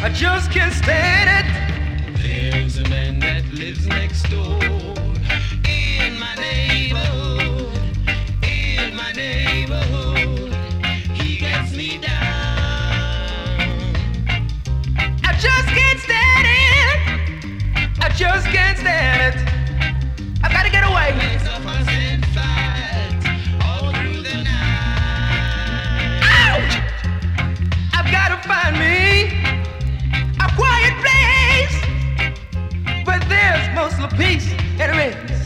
I just can't stand it. There's a man that lives next door in my neighborhood. In my neighborhood, he gets me down. I just can't stand it. I just can't stand it. piece get peace. Here.